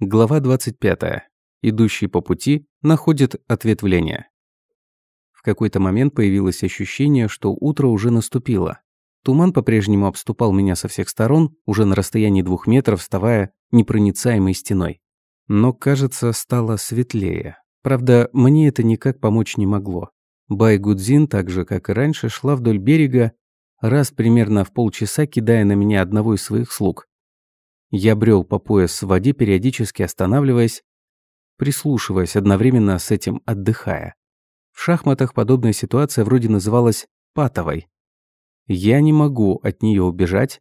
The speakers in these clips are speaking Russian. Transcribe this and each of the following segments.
Глава 25. Идущий по пути находит ответвление. В какой-то момент появилось ощущение, что утро уже наступило. Туман по-прежнему обступал меня со всех сторон, уже на расстоянии двух метров, вставая непроницаемой стеной. Но, кажется, стало светлее. Правда, мне это никак помочь не могло. Байгудзин, так же, как и раньше, шла вдоль берега, раз примерно в полчаса кидая на меня одного из своих слуг. Я брел по пояс в воде, периодически останавливаясь, прислушиваясь, одновременно с этим отдыхая. В шахматах подобная ситуация вроде называлась патовой. Я не могу от нее убежать,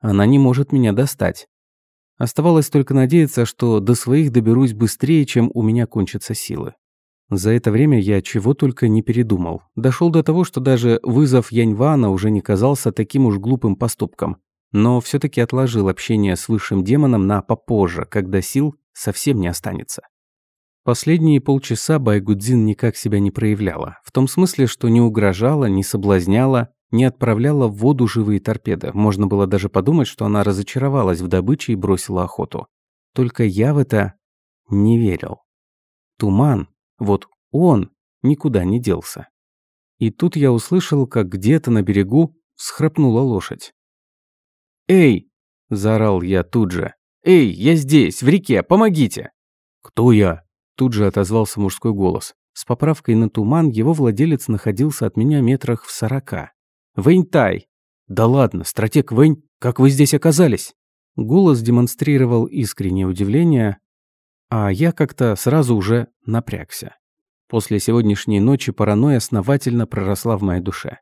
она не может меня достать. Оставалось только надеяться, что до своих доберусь быстрее, чем у меня кончатся силы. За это время я чего только не передумал. Дошел до того, что даже вызов Яньвана уже не казался таким уж глупым поступком но все таки отложил общение с высшим демоном на попозже, когда сил совсем не останется. Последние полчаса Байгудзин никак себя не проявляла, в том смысле, что не угрожала, не соблазняла, не отправляла в воду живые торпеды. Можно было даже подумать, что она разочаровалась в добыче и бросила охоту. Только я в это не верил. Туман, вот он никуда не делся. И тут я услышал, как где-то на берегу всхрапнула лошадь. «Эй!» – заорал я тут же. «Эй, я здесь, в реке, помогите!» «Кто я?» – тут же отозвался мужской голос. С поправкой на туман его владелец находился от меня метрах в сорока. «Вэнь-тай!» «Да ладно, стратег Вэнь, как вы здесь оказались?» Голос демонстрировал искреннее удивление, а я как-то сразу уже напрягся. После сегодняшней ночи паранойя основательно проросла в моей душе.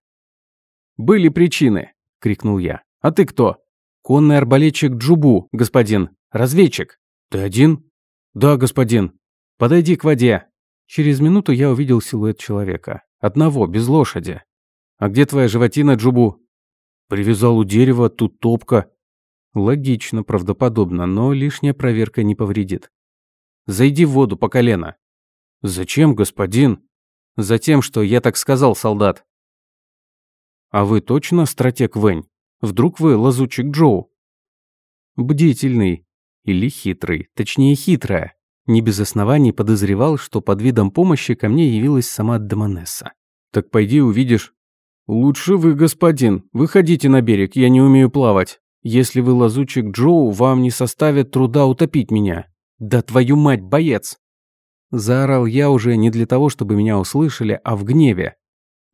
«Были причины!» – крикнул я. «А ты кто?» «Конный арбалетчик Джубу, господин. Разведчик». «Ты один?» «Да, господин». «Подойди к воде». Через минуту я увидел силуэт человека. Одного, без лошади. «А где твоя животина, Джубу?» «Привязал у дерева, тут топка». Логично, правдоподобно, но лишняя проверка не повредит. «Зайди в воду по колено». «Зачем, господин?» «Затем, что я так сказал, солдат». «А вы точно стратег Вэнь?» Вдруг вы лазучик Джоу? Бдительный. Или хитрый. Точнее, хитрая. Не без оснований подозревал, что под видом помощи ко мне явилась сама Демонесса. «Так пойди увидишь». «Лучше вы, господин. Выходите на берег, я не умею плавать. Если вы лазучик Джоу, вам не составит труда утопить меня». «Да твою мать, боец!» Заорал я уже не для того, чтобы меня услышали, а в гневе.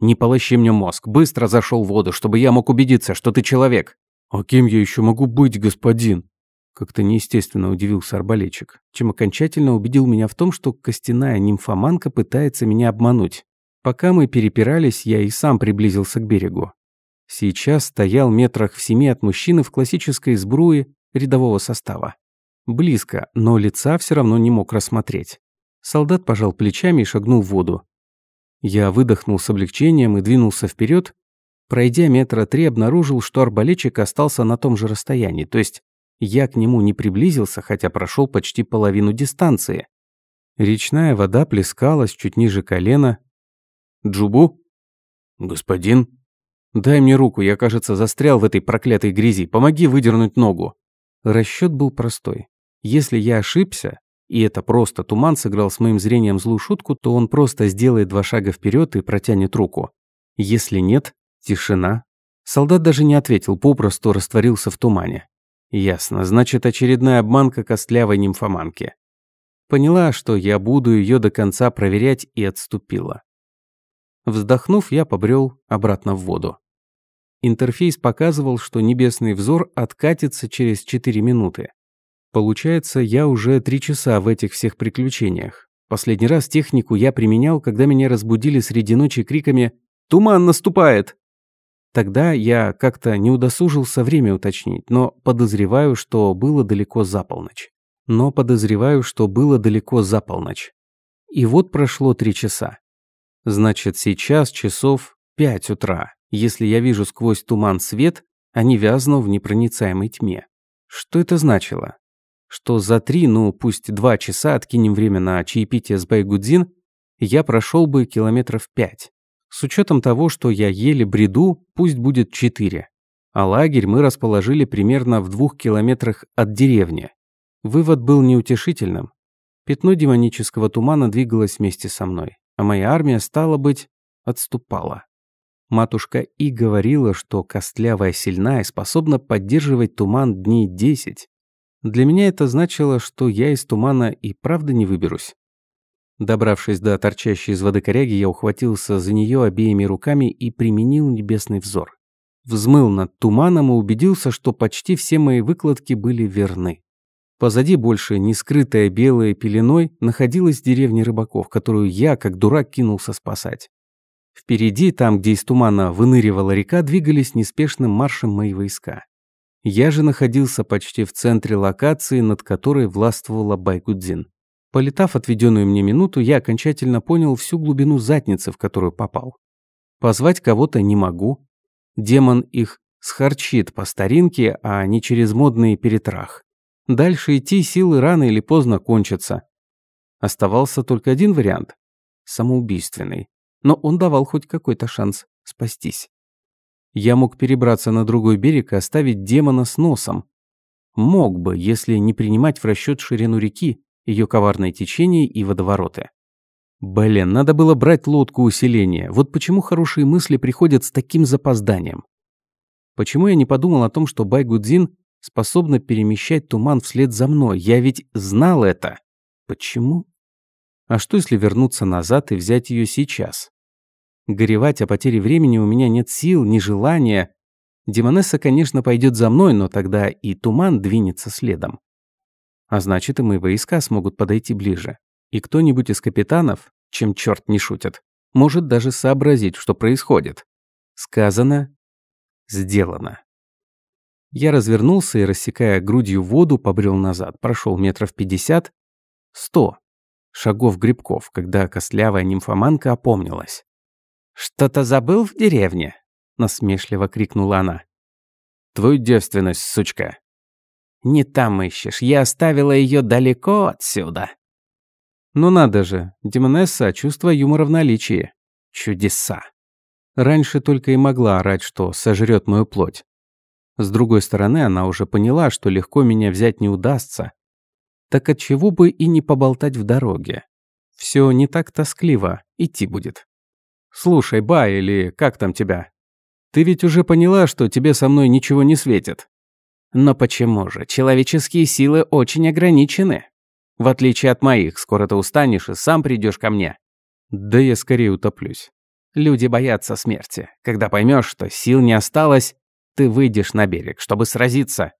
Не полощи мне мозг, быстро зашел в воду, чтобы я мог убедиться, что ты человек. А кем я еще могу быть, господин? Как-то неестественно удивился арбалетчик, чем окончательно убедил меня в том, что костяная нимфоманка пытается меня обмануть. Пока мы перепирались, я и сам приблизился к берегу. Сейчас стоял метрах в семи от мужчины в классической сбруе рядового состава. Близко, но лица все равно не мог рассмотреть. Солдат пожал плечами и шагнул в воду. Я выдохнул с облегчением и двинулся вперед. Пройдя метра три, обнаружил, что арбалетчик остался на том же расстоянии, то есть я к нему не приблизился, хотя прошел почти половину дистанции. Речная вода плескалась чуть ниже колена. «Джубу?» «Господин?» «Дай мне руку, я, кажется, застрял в этой проклятой грязи. Помоги выдернуть ногу». Расчет был простой. Если я ошибся, и это просто туман сыграл с моим зрением злую шутку, то он просто сделает два шага вперед и протянет руку. Если нет, тишина. Солдат даже не ответил, попросту растворился в тумане. Ясно, значит, очередная обманка костлявой нимфоманки. Поняла, что я буду ее до конца проверять и отступила. Вздохнув, я побрел обратно в воду. Интерфейс показывал, что небесный взор откатится через 4 минуты. Получается, я уже три часа в этих всех приключениях. Последний раз технику я применял, когда меня разбудили среди ночи криками «Туман наступает!». Тогда я как-то не удосужился время уточнить, но подозреваю, что было далеко за полночь. Но подозреваю, что было далеко за полночь. И вот прошло три часа. Значит, сейчас часов пять утра. Если я вижу сквозь туман свет, а не вязну в непроницаемой тьме. Что это значило? Что за три, ну пусть два часа откинем время на чаепитие с Байгудзин, я прошел бы километров пять. С учетом того, что я еле бреду, пусть будет четыре. А лагерь мы расположили примерно в двух километрах от деревни. Вывод был неутешительным. Пятно демонического тумана двигалось вместе со мной, а моя армия, стала быть, отступала. Матушка И говорила, что костлявая сильна и способна поддерживать туман дней десять. Для меня это значило, что я из тумана и правда не выберусь. Добравшись до торчащей из воды коряги, я ухватился за нее обеими руками и применил небесный взор. Взмыл над туманом и убедился, что почти все мои выкладки были верны. Позади больше, не скрытая белой пеленой, находилась деревня рыбаков, которую я, как дурак, кинулся спасать. Впереди, там, где из тумана выныривала река, двигались неспешным маршем мои войска. Я же находился почти в центре локации, над которой властвовала Байгудзин. Полетав отведенную мне минуту, я окончательно понял всю глубину задницы, в которую попал. Позвать кого-то не могу. Демон их схарчит по старинке, а не через модный перетрах. Дальше идти силы рано или поздно кончатся. Оставался только один вариант – самоубийственный но он давал хоть какой-то шанс спастись. Я мог перебраться на другой берег и оставить демона с носом. Мог бы, если не принимать в расчет ширину реки, ее коварное течение и водовороты. Блин, надо было брать лодку усиления. Вот почему хорошие мысли приходят с таким запозданием. Почему я не подумал о том, что Байгудзин способна перемещать туман вслед за мной? Я ведь знал это. Почему? А что, если вернуться назад и взять ее сейчас? Горевать о потере времени у меня нет сил, ни желания. Демонесса, конечно, пойдет за мной, но тогда и туман двинется следом. А значит, и мои войска смогут подойти ближе. И кто-нибудь из капитанов, чем черт не шутит, может даже сообразить, что происходит. Сказано, сделано. Я развернулся и, рассекая грудью воду, побрел назад. Прошел метров пятьдесят, сто шагов грибков, когда костлявая нимфоманка опомнилась. «Что-то забыл в деревне?» – насмешливо крикнула она. «Твою девственность, сучка!» «Не там ищешь, я оставила ее далеко отсюда». «Ну надо же, Демонесса, чувство юмора в наличии. Чудеса!» Раньше только и могла орать, что сожрет мою плоть. С другой стороны, она уже поняла, что легко меня взять не удастся. Так отчего бы и не поболтать в дороге? Все не так тоскливо, идти будет. «Слушай, Ба, или как там тебя? Ты ведь уже поняла, что тебе со мной ничего не светит?» «Но почему же? Человеческие силы очень ограничены. В отличие от моих, скоро ты устанешь и сам придешь ко мне». «Да я скорее утоплюсь». Люди боятся смерти. Когда поймешь, что сил не осталось, ты выйдешь на берег, чтобы сразиться.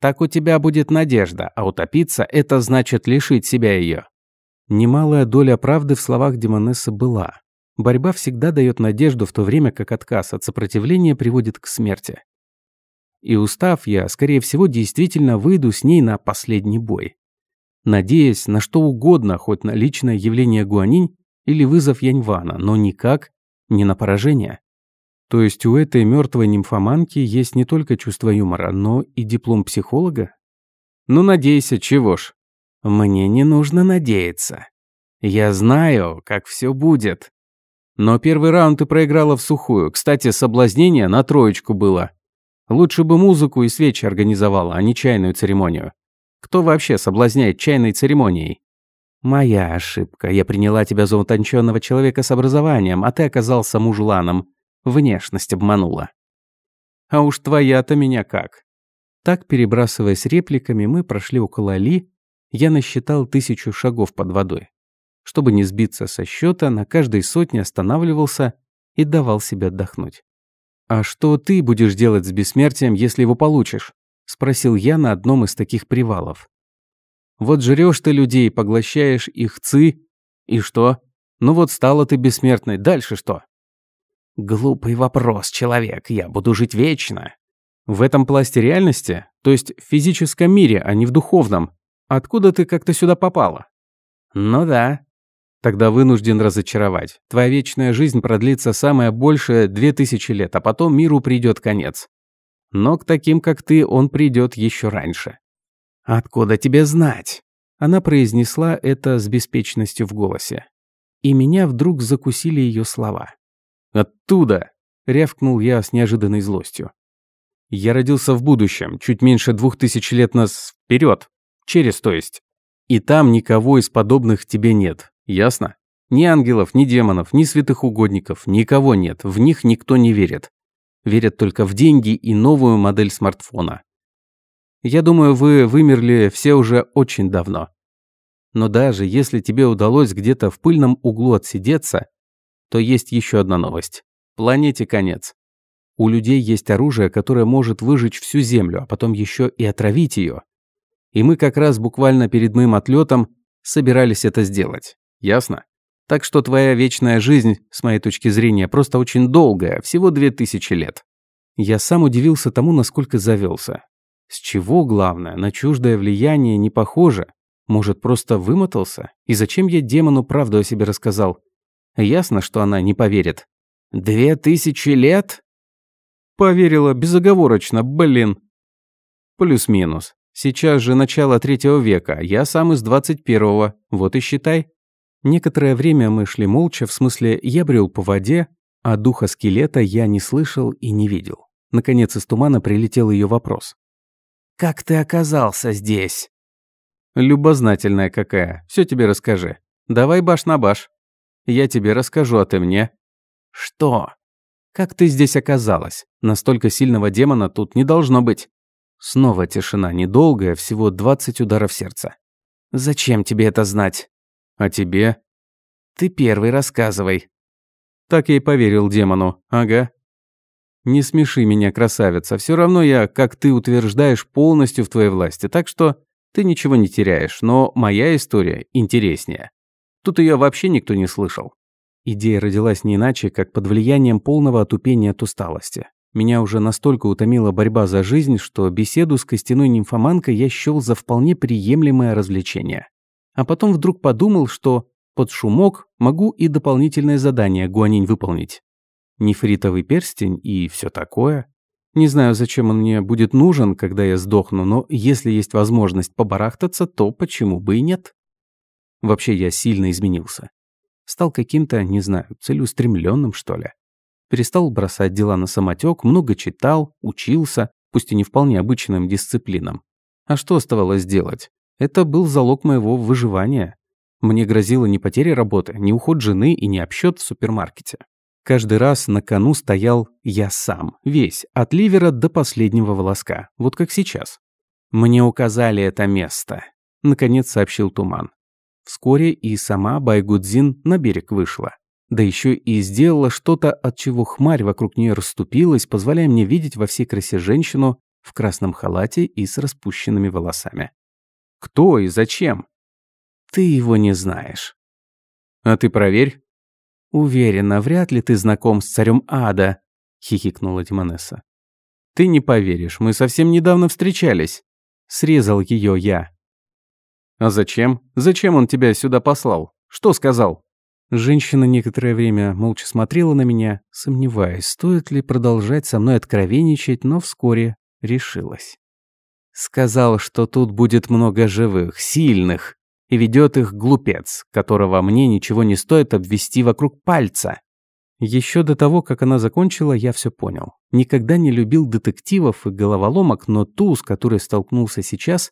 Так у тебя будет надежда, а утопиться – это значит лишить себя ее. Немалая доля правды в словах Демонессы была. Борьба всегда дает надежду, в то время как отказ от сопротивления приводит к смерти. И устав, я, скорее всего, действительно выйду с ней на последний бой. Надеясь на что угодно, хоть на личное явление Гуанинь или вызов Яньвана, но никак не на поражение. То есть у этой мертвой нимфоманки есть не только чувство юмора, но и диплом психолога? Ну, надейся, чего ж. Мне не нужно надеяться. Я знаю, как все будет. Но первый раунд ты проиграла в сухую. Кстати, соблазнение на троечку было. Лучше бы музыку и свечи организовала, а не чайную церемонию. Кто вообще соблазняет чайной церемонией? Моя ошибка. Я приняла тебя за утонченного человека с образованием, а ты оказался мужланом. Внешность обманула. А уж твоя-то меня как. Так, перебрасываясь репликами, мы прошли около Али. Я насчитал тысячу шагов под водой. Чтобы не сбиться со счета, на каждой сотне останавливался и давал себе отдохнуть. «А что ты будешь делать с бессмертием, если его получишь?» – спросил я на одном из таких привалов. «Вот жрешь ты людей, поглощаешь их ци, и что? Ну вот стала ты бессмертной, дальше что?» «Глупый вопрос, человек, я буду жить вечно». «В этом пласте реальности, то есть в физическом мире, а не в духовном, откуда ты как-то сюда попала?» «Ну да, Тогда вынужден разочаровать. Твоя вечная жизнь продлится самое большее две тысячи лет, а потом миру придет конец. Но к таким, как ты, он придет еще раньше. Откуда тебе знать? Она произнесла это с беспечностью в голосе. И меня вдруг закусили ее слова. «Оттуда!» — рявкнул я с неожиданной злостью. «Я родился в будущем, чуть меньше двух тысяч лет нас вперед. Через, то есть. И там никого из подобных тебе нет. Ясно? Ни ангелов, ни демонов, ни святых угодников, никого нет. В них никто не верит. Верят только в деньги и новую модель смартфона. Я думаю, вы вымерли все уже очень давно. Но даже если тебе удалось где-то в пыльном углу отсидеться, то есть еще одна новость. Планете конец. У людей есть оружие, которое может выжечь всю Землю, а потом еще и отравить ее. И мы как раз буквально перед моим отлетом собирались это сделать. Ясно? Так что твоя вечная жизнь, с моей точки зрения, просто очень долгая, всего две тысячи лет. Я сам удивился тому, насколько завелся. С чего, главное, на чуждое влияние не похоже? Может, просто вымотался? И зачем я демону правду о себе рассказал? Ясно, что она не поверит. «Две тысячи лет?» Поверила безоговорочно, блин. Плюс-минус. Сейчас же начало третьего века, я сам из двадцать первого, вот и считай. Некоторое время мы шли молча, в смысле, я брел по воде, а духа скелета я не слышал и не видел. Наконец из тумана прилетел ее вопрос. «Как ты оказался здесь?» «Любознательная какая, все тебе расскажи. Давай баш на баш. Я тебе расскажу, а ты мне». «Что?» «Как ты здесь оказалась? Настолько сильного демона тут не должно быть». Снова тишина, недолгая, всего 20 ударов сердца. «Зачем тебе это знать?» «А тебе?» «Ты первый рассказывай». Так я и поверил демону. Ага. «Не смеши меня, красавица. Все равно я, как ты утверждаешь, полностью в твоей власти. Так что ты ничего не теряешь. Но моя история интереснее. Тут ее вообще никто не слышал». Идея родилась не иначе, как под влиянием полного отупения от усталости. Меня уже настолько утомила борьба за жизнь, что беседу с костяной нимфоманкой я счёл за вполне приемлемое развлечение. А потом вдруг подумал, что под шумок могу и дополнительное задание Гуанинь выполнить. Нефритовый перстень и все такое. Не знаю, зачем он мне будет нужен, когда я сдохну, но если есть возможность побарахтаться, то почему бы и нет? Вообще я сильно изменился. Стал каким-то, не знаю, целеустремленным, что ли. Перестал бросать дела на самотек, много читал, учился, пусть и не вполне обычным дисциплинам. А что оставалось делать? Это был залог моего выживания. Мне грозила не потеря работы, не уход жены и не обсчет в супермаркете. Каждый раз на кону стоял я сам, весь, от ливера до последнего волоска, вот как сейчас. Мне указали это место, наконец сообщил Туман. Вскоре и сама Байгудзин на берег вышла. Да еще и сделала что-то, от чего хмарь вокруг нее расступилась, позволяя мне видеть во всей красе женщину в красном халате и с распущенными волосами. Кто и зачем? Ты его не знаешь. А ты проверь. Уверена, вряд ли ты знаком с царем ада, хихикнула Демонесса. Ты не поверишь, мы совсем недавно встречались. Срезал ее я. А зачем? Зачем он тебя сюда послал? Что сказал? Женщина некоторое время молча смотрела на меня, сомневаясь, стоит ли продолжать со мной откровенничать, но вскоре решилась. Сказал, что тут будет много живых, сильных, и ведет их глупец, которого мне ничего не стоит обвести вокруг пальца. Еще до того, как она закончила, я все понял. Никогда не любил детективов и головоломок, но ту, с которой столкнулся сейчас,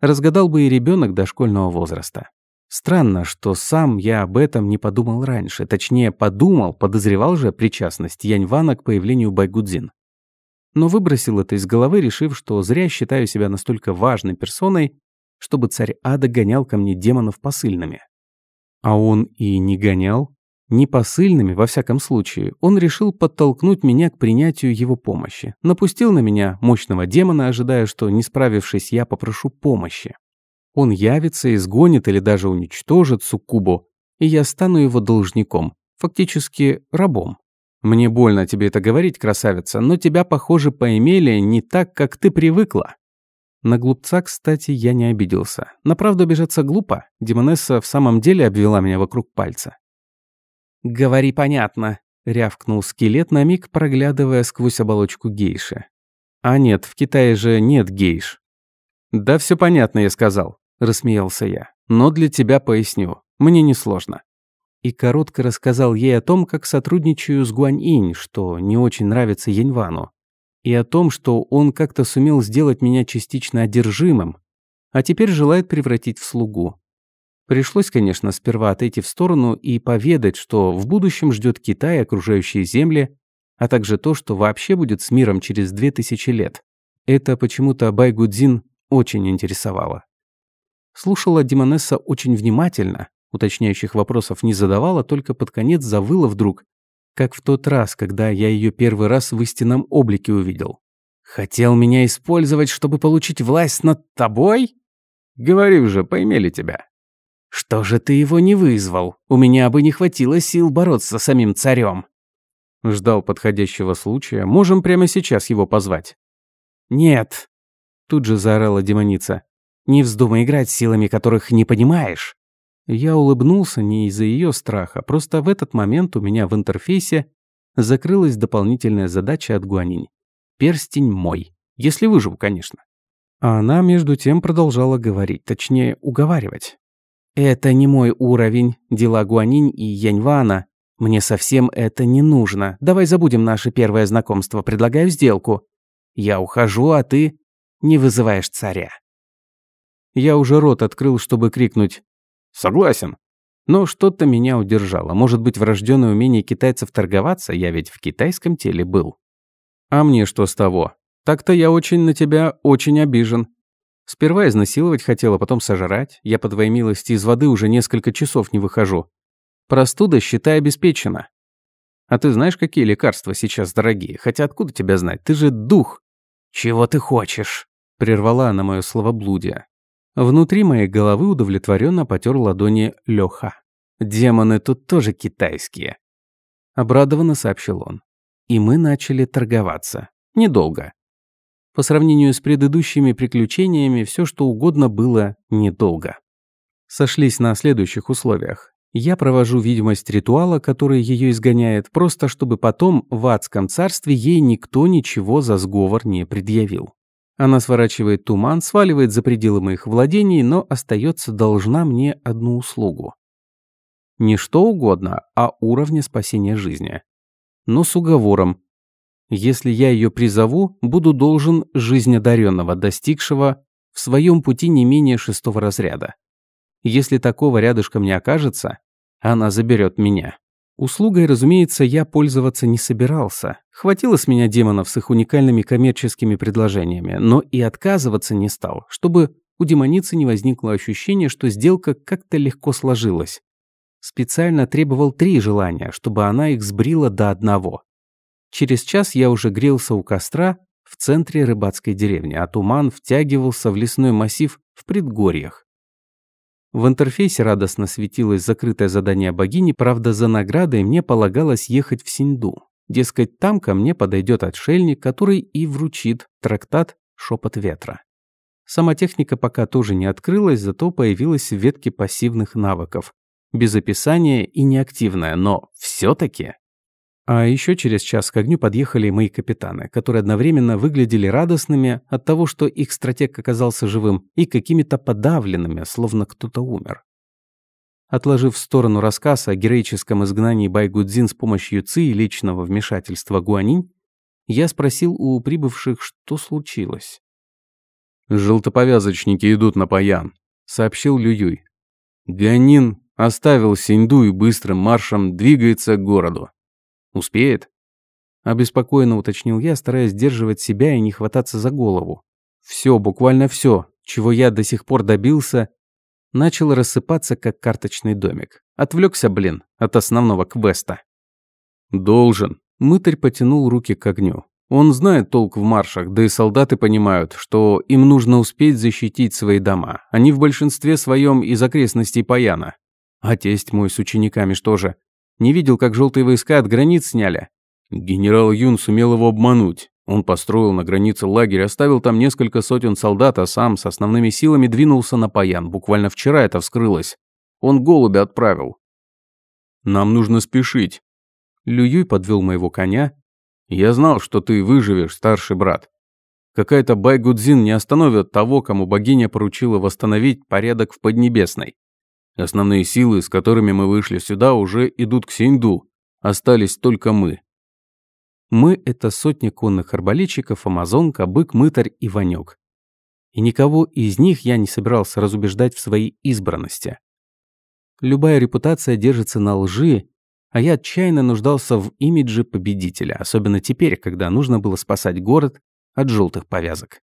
разгадал бы и ребенок дошкольного возраста. Странно, что сам я об этом не подумал раньше. Точнее, подумал, подозревал же причастность Яньвана к появлению Байгудзин. Но выбросил это из головы, решив, что зря считаю себя настолько важной персоной, чтобы царь ада гонял ко мне демонов посыльными. А он и не гонял. Не посыльными, во всяком случае. Он решил подтолкнуть меня к принятию его помощи. Напустил на меня мощного демона, ожидая, что, не справившись, я попрошу помощи. Он явится, изгонит или даже уничтожит Суккубу, и я стану его должником, фактически рабом. Мне больно тебе это говорить, красавица, но тебя, похоже, поимели не так, как ты привыкла. На глупца, кстати, я не обиделся. На правду обижаться глупо. Демонесса в самом деле обвела меня вокруг пальца. «Говори понятно», — рявкнул скелет на миг, проглядывая сквозь оболочку гейши. «А нет, в Китае же нет гейш». «Да все понятно, я сказал. – рассмеялся я. «Но для тебя поясню. Мне несложно». И коротко рассказал ей о том, как сотрудничаю с Гуань-инь, что не очень нравится Яньвану. И о том, что он как-то сумел сделать меня частично одержимым. а теперь желает превратить в слугу. Пришлось, конечно, сперва отойти в сторону и поведать, что в будущем ждет Китай и окружающие земли, а также то, что вообще будет с миром через две тысячи лет. Это почему-то Байгудзин очень интересовало. Слушала Димонесса очень внимательно, уточняющих вопросов не задавала, только под конец завыла вдруг, как в тот раз, когда я ее первый раз в истинном облике увидел. «Хотел меня использовать, чтобы получить власть над тобой?» «Говорю же, поимели тебя». «Что же ты его не вызвал? У меня бы не хватило сил бороться с самим царем. Ждал подходящего случая. Можем прямо сейчас его позвать. «Нет!» Тут же заорала демоница. «Не вздумай играть силами, которых не понимаешь!» Я улыбнулся не из-за ее страха, просто в этот момент у меня в интерфейсе закрылась дополнительная задача от Гуанинь. Перстень мой. Если выживу, конечно. А она, между тем, продолжала говорить, точнее, уговаривать. «Это не мой уровень, дела Гуанинь и Яньвана. Мне совсем это не нужно. Давай забудем наше первое знакомство, предлагаю сделку. Я ухожу, а ты не вызываешь царя». Я уже рот открыл, чтобы крикнуть «Согласен». Но что-то меня удержало. Может быть, врожденное умение китайцев торговаться? Я ведь в китайском теле был. А мне что с того? Так-то я очень на тебя очень обижен. Сперва изнасиловать хотела, потом сожрать. Я, по твоей милости, из воды уже несколько часов не выхожу. Простуда, считай, обеспечена. А ты знаешь, какие лекарства сейчас дорогие? Хотя откуда тебя знать? Ты же дух. Чего ты хочешь? Прервала она мое словоблудие. Внутри моей головы удовлетворенно потер ладони Леха. Демоны тут тоже китайские. Обрадованно сообщил он. И мы начали торговаться. Недолго. По сравнению с предыдущими приключениями, все что угодно было недолго. Сошлись на следующих условиях. Я провожу видимость ритуала, который ее изгоняет, просто чтобы потом в адском царстве ей никто ничего за сговор не предъявил. Она сворачивает туман, сваливает за пределы моих владений, но остается должна мне одну услугу. Не что угодно, а уровня спасения жизни. Но с уговором. Если я ее призову, буду должен жизнь одаренного, достигшего в своем пути не менее шестого разряда. Если такого рядышком не окажется, она заберет меня. Услугой, разумеется, я пользоваться не собирался. Хватило с меня демонов с их уникальными коммерческими предложениями, но и отказываться не стал, чтобы у демоницы не возникло ощущение, что сделка как-то легко сложилась. Специально требовал три желания, чтобы она их сбрила до одного. Через час я уже грелся у костра в центре рыбацкой деревни, а туман втягивался в лесной массив в предгорьях. В интерфейсе радостно светилось закрытое задание богини, правда, за наградой мне полагалось ехать в Синду. Дескать, там ко мне подойдет отшельник, который и вручит трактат «Шепот ветра». Сама техника пока тоже не открылась, зато появилась в пассивных навыков. Без описания и неактивная, но все таки а еще через час к огню подъехали мои капитаны, которые одновременно выглядели радостными от того, что их стратег оказался живым, и какими-то подавленными, словно кто-то умер. Отложив в сторону рассказ о героическом изгнании Байгудзин с помощью ЦИ и личного вмешательства Гуанинь, я спросил у прибывших, что случилось. «Желтоповязочники идут на Паян», — сообщил Лююй. Гуанин оставил Синьду и быстрым маршем двигается к городу. Успеет? Обеспокоенно уточнил я, стараясь сдерживать себя и не хвататься за голову. Все, буквально все, чего я до сих пор добился, начало рассыпаться, как карточный домик. Отвлекся, блин, от основного квеста. Должен. Мытарь потянул руки к огню. Он знает толк в маршах, да и солдаты понимают, что им нужно успеть защитить свои дома. Они в большинстве своем из окрестностей Паяна. А тесть мой с учениками что же? Не видел, как желтые войска от границ сняли. Генерал Юн сумел его обмануть. Он построил на границе лагерь, оставил там несколько сотен солдат, а сам с основными силами двинулся на Паян. Буквально вчера это вскрылось. Он голубя отправил. Нам нужно спешить. Лююй подвел моего коня. Я знал, что ты выживешь, старший брат. Какая-то Байгудзин не остановит того, кому богиня поручила восстановить порядок в Поднебесной. Основные силы, с которыми мы вышли сюда, уже идут к Синьду. Остались только мы. Мы – это сотни конных арбалетчиков, амазонка, бык, мытарь и ванек. И никого из них я не собирался разубеждать в своей избранности. Любая репутация держится на лжи, а я отчаянно нуждался в имидже победителя, особенно теперь, когда нужно было спасать город от желтых повязок.